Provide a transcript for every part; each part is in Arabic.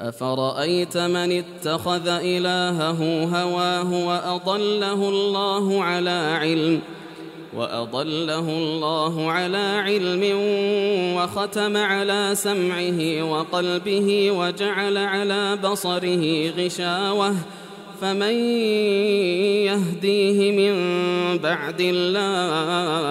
أفرأيت من اتخذ إلهه هواه وأضله الله على علم وأضله الله على علم وختم على سمعه وقلبه وجعل على بصره غشاوة فمن يهديه من بعد الله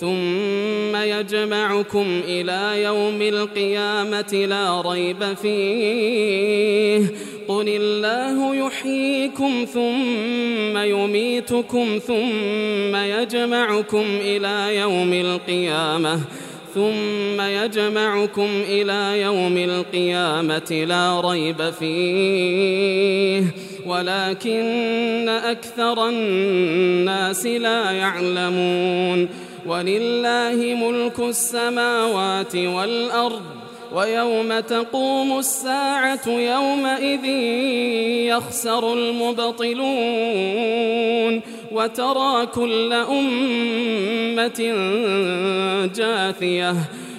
ثم يجمعكم إلى يوم القيامة لا ريب فيه. قل الله يحييكم ثم يميتكم ثم يجمعكم إلى يوم القيامة. ثم يجمعكم إلى يوم القيامة لا ريب فيه. ولكن أكثر الناس لا يعلمون. ولله ملك السماوات والأرض ويوم تقوم الساعة يومئذ يخسر المبطلون وترى كل أمة جاثية.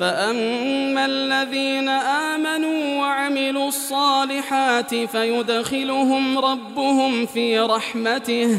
فأما الذين آمنوا وعملوا الصالحات فيدخلهم ربهم في رحمته